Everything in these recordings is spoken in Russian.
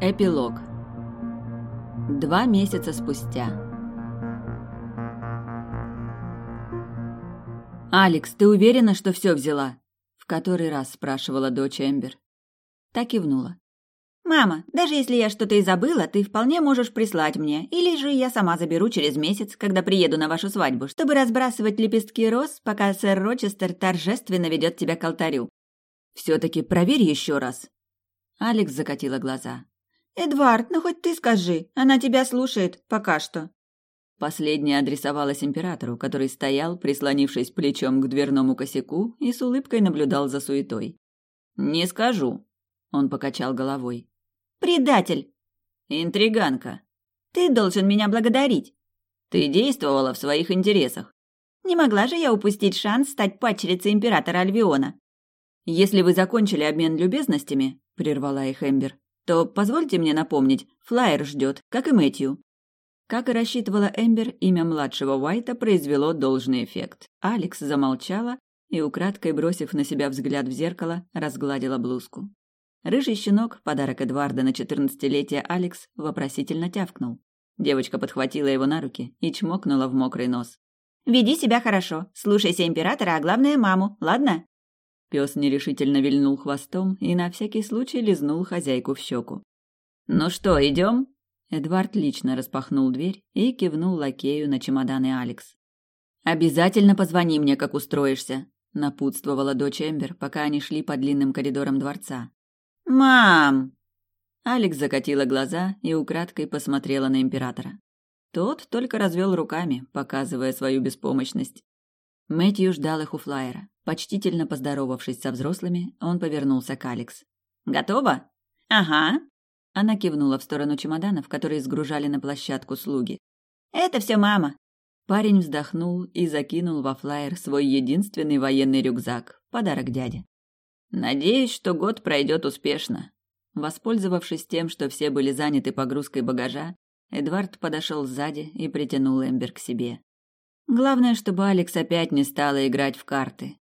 Эпилог. Два месяца спустя. «Алекс, ты уверена, что все взяла?» В который раз спрашивала дочь Эмбер. Так кивнула. «Мама, даже если я что-то и забыла, ты вполне можешь прислать мне, или же я сама заберу через месяц, когда приеду на вашу свадьбу, чтобы разбрасывать лепестки роз, пока сэр Рочестер торжественно ведет тебя к алтарю». «Все-таки проверь еще раз». Алекс закатила глаза. «Эдвард, ну хоть ты скажи, она тебя слушает, пока что». Последняя адресовалась императору, который стоял, прислонившись плечом к дверному косяку и с улыбкой наблюдал за суетой. «Не скажу», — он покачал головой. «Предатель!» «Интриганка!» «Ты должен меня благодарить!» «Ты действовала в своих интересах!» «Не могла же я упустить шанс стать падчерицей императора Альвиона!» «Если вы закончили обмен любезностями», — прервала их Эмбер, то позвольте мне напомнить, флайер ждет, как и Мэтью. Как и рассчитывала Эмбер, имя младшего Уайта произвело должный эффект. Алекс замолчала и, украдкой бросив на себя взгляд в зеркало, разгладила блузку. Рыжий щенок, подарок Эдварда на четырнадцатилетие Алекс, вопросительно тявкнул. Девочка подхватила его на руки и чмокнула в мокрый нос. «Веди себя хорошо, слушайся императора, а главное маму, ладно?» Пес нерешительно вильнул хвостом и на всякий случай лизнул хозяйку в щеку. «Ну что, идем?» Эдвард лично распахнул дверь и кивнул лакею на чемоданы Алекс. «Обязательно позвони мне, как устроишься», — напутствовала дочь Эмбер, пока они шли по длинным коридорам дворца. «Мам!» Алекс закатила глаза и украдкой посмотрела на императора. Тот только развел руками, показывая свою беспомощность. Мэтью ждал их у флайера. Почтительно поздоровавшись со взрослыми, он повернулся к Алекс. «Готово?» «Ага». Она кивнула в сторону чемоданов, которые сгружали на площадку слуги. «Это все мама». Парень вздохнул и закинул во флайер свой единственный военный рюкзак, подарок дяде. «Надеюсь, что год пройдет успешно». Воспользовавшись тем, что все были заняты погрузкой багажа, Эдвард подошел сзади и притянул Эмбер к себе. Главное, чтобы Алекс опять не стала играть в карты.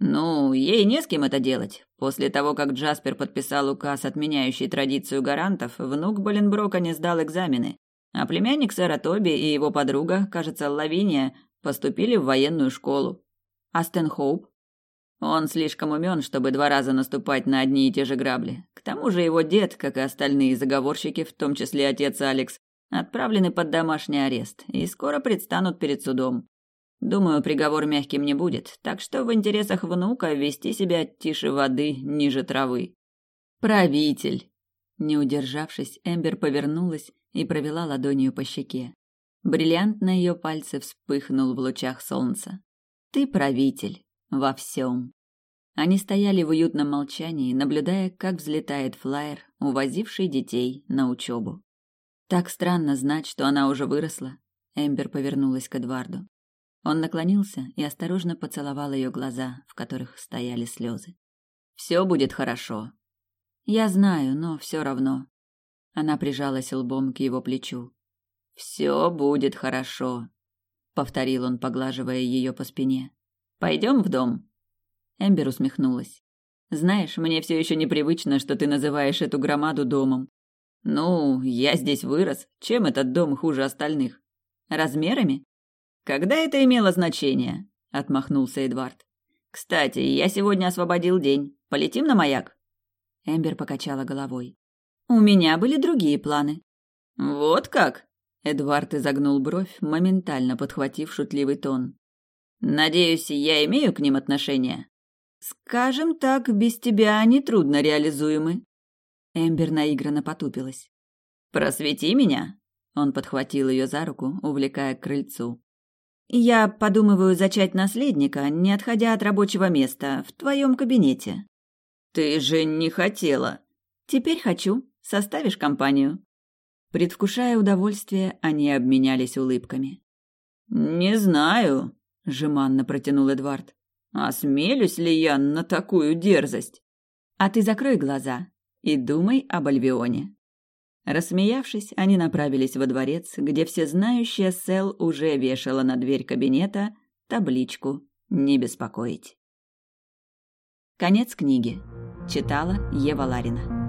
Ну, ей не с кем это делать. После того, как Джаспер подписал указ, отменяющий традицию гарантов, внук Боленброка не сдал экзамены, а племянник сэра Тоби и его подруга, кажется, Лавиния, поступили в военную школу. А Стэнхоуп? Он слишком умен, чтобы два раза наступать на одни и те же грабли. К тому же его дед, как и остальные заговорщики, в том числе отец Алекс, отправлены под домашний арест и скоро предстанут перед судом. Думаю, приговор мягким не будет, так что в интересах внука вести себя тише воды, ниже травы. Правитель. Не удержавшись, Эмбер повернулась и провела ладонью по щеке. Бриллиант на ее пальце вспыхнул в лучах солнца. Ты правитель во всем. Они стояли в уютном молчании, наблюдая, как взлетает флайер, увозивший детей на учебу. Так странно знать, что она уже выросла. Эмбер повернулась к Эдварду. Он наклонился и осторожно поцеловал ее глаза, в которых стояли слезы. «Все будет хорошо». «Я знаю, но все равно». Она прижалась лбом к его плечу. «Все будет хорошо», — повторил он, поглаживая ее по спине. «Пойдем в дом?» Эмбер усмехнулась. «Знаешь, мне все еще непривычно, что ты называешь эту громаду домом. Ну, я здесь вырос. Чем этот дом хуже остальных? Размерами? Когда это имело значение? Отмахнулся Эдвард. Кстати, я сегодня освободил день. Полетим на маяк? Эмбер покачала головой. У меня были другие планы. Вот как? Эдвард изогнул бровь, моментально подхватив шутливый тон. Надеюсь, я имею к ним отношение. Скажем так, без тебя они трудно реализуемы. Эмбер наигранно потупилась. Просвети меня. Он подхватил ее за руку, увлекая к крыльцу. Я подумываю зачать наследника, не отходя от рабочего места, в твоем кабинете. Ты же не хотела. Теперь хочу. Составишь компанию. Предвкушая удовольствие, они обменялись улыбками. Не знаю, жеманно протянул Эдвард. Осмелюсь ли я на такую дерзость? А ты закрой глаза и думай об Альбионе. Рассмеявшись, они направились во дворец, где всезнающая Сел уже вешала на дверь кабинета табличку «Не беспокоить». Конец книги. Читала Ева Ларина.